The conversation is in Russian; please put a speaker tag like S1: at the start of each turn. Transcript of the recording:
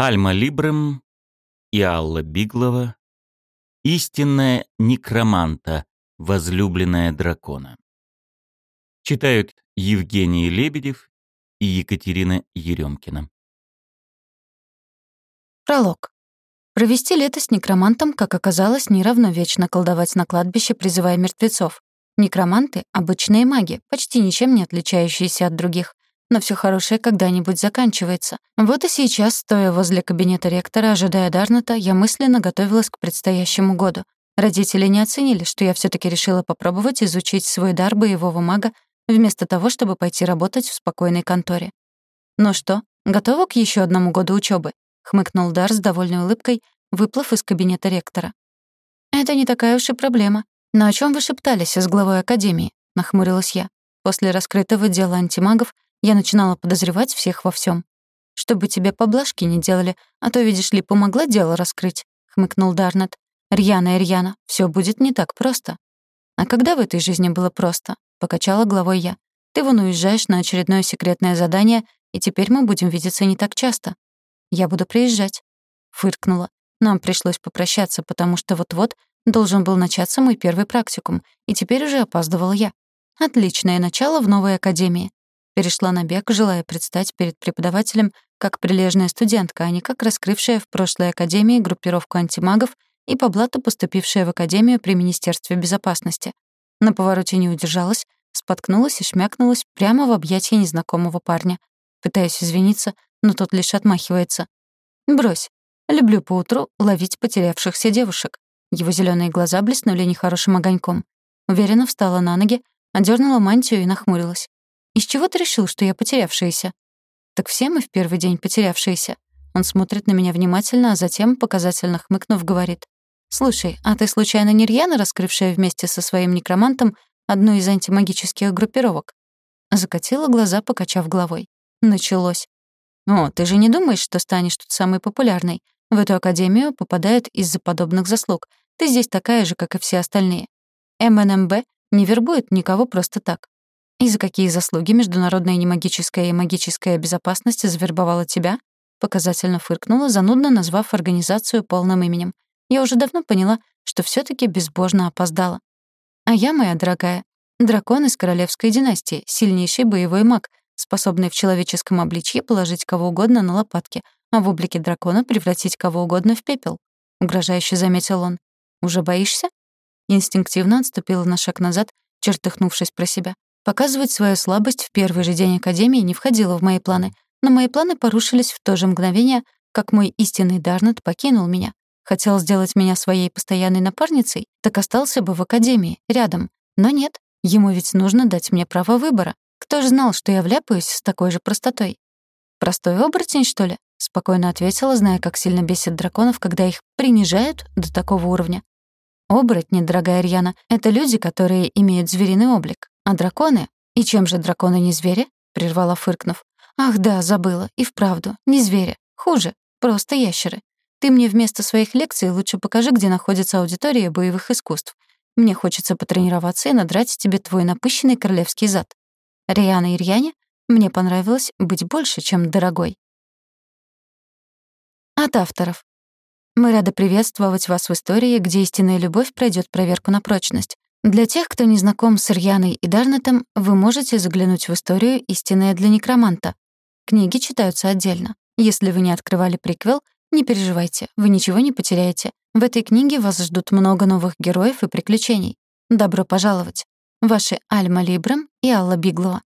S1: Альма Либрем и Алла Биглова. Истинная некроманта, возлюбленная дракона. Читают Евгений Лебедев и Екатерина Еремкина.
S2: Пролог. Провести лето с некромантом, как оказалось, не равно вечно колдовать на кладбище, призывая мертвецов. Некроманты — обычные маги, почти ничем не отличающиеся от других но все хорошее когда-нибудь заканчивается. Вот и сейчас, стоя возле кабинета ректора, ожидая Дарната, я мысленно готовилась к предстоящему году. Родители не оценили, что я все таки решила попробовать изучить свой дар боевого мага, вместо того, чтобы пойти работать в спокойной конторе. «Ну что, готова к еще одному году учебы? хмыкнул Дар с довольной улыбкой, выплыв из кабинета ректора. «Это не такая уж и проблема. Но о чем вы шептались с главой Академии?» — нахмурилась я. После раскрытого дела антимагов я начинала подозревать всех во всем. «Чтобы тебе поблажки не делали, а то, видишь ли, помогла дело раскрыть», — хмыкнул Дарнет. «Рьяна, Рьяна, все будет не так просто». «А когда в этой жизни было просто?» — покачала головой я. «Ты вон уезжаешь на очередное секретное задание, и теперь мы будем видеться не так часто». «Я буду приезжать», — фыркнула. Нам пришлось попрощаться, потому что вот-вот должен был начаться мой первый практикум, и теперь уже опаздывала я. Отличное начало в новой академии. Перешла на бег, желая предстать перед преподавателем как прилежная студентка, а не как раскрывшая в прошлой академии группировку антимагов и по блату поступившая в академию при Министерстве безопасности. На повороте не удержалась, споткнулась и шмякнулась прямо в объятия незнакомого парня. Пытаюсь извиниться, но тот лишь отмахивается. «Брось. Люблю поутру ловить потерявшихся девушек». Его зеленые глаза блеснули нехорошим огоньком. Уверенно встала на ноги, одернула мантию и нахмурилась. «Из чего ты решил, что я потерявшаяся?» «Так все мы в первый день потерявшиеся». Он смотрит на меня внимательно, а затем, показательно хмыкнув, говорит. «Слушай, а ты случайно не Рьяна, раскрывшая вместе со своим некромантом одну из антимагических группировок?» Закатила глаза, покачав головой. Началось. «О, ты же не думаешь, что станешь тут самой популярной? В эту академию попадают из-за подобных заслуг. Ты здесь такая же, как и все остальные. МНМБ не вербует никого просто так. «И за какие заслуги международная немагическая и магическая безопасность завербовала тебя?» Показательно фыркнула, занудно назвав организацию полным именем. Я уже давно поняла, что все таки безбожно опоздала. А я, моя дорогая, дракон из королевской династии, сильнейший боевой маг, способный в человеческом обличье положить кого угодно на лопатки, а в облике дракона превратить кого угодно в пепел. Угрожающе заметил он. «Уже боишься?» Инстинктивно отступила на шаг назад, чертыхнувшись про себя. Показывать свою слабость в первый же день Академии не входило в мои планы, но мои планы порушились в то же мгновение, как мой истинный Дарнет покинул меня. Хотел сделать меня своей постоянной напарницей, так остался бы в Академии, рядом. Но нет, ему ведь нужно дать мне право выбора. Кто же знал, что я вляпаюсь с такой же простотой? «Простой оборотень, что ли?» — спокойно ответила, зная, как сильно бесит драконов, когда их принижают до такого уровня. «Оборотни, дорогая Рьяна, — это люди, которые имеют звериный облик. А драконы? И чем же драконы не звери? прервала фыркнув. Ах да, забыла. И вправду, не звери. Хуже, просто ящеры. Ты мне вместо своих лекций лучше покажи, где находится аудитория боевых искусств. Мне хочется потренироваться и надрать тебе твой напыщенный королевский зад. Риана и Рьяне, мне понравилось быть больше, чем дорогой. От авторов. Мы рады приветствовать вас в истории, где истинная любовь пройдет проверку на прочность. Для тех, кто не знаком с Рьяной и Дарнетом, вы можете заглянуть в историю «Истинная для некроманта». Книги читаются отдельно. Если вы не открывали приквел, не переживайте, вы ничего не потеряете. В этой книге вас ждут много новых героев и приключений. Добро пожаловать. Ваши Альма Либрам и Алла Биглова.